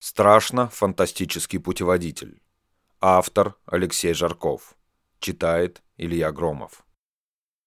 Страшно-фантастический путеводитель. Автор Алексей Жарков. Читает Илья Громов.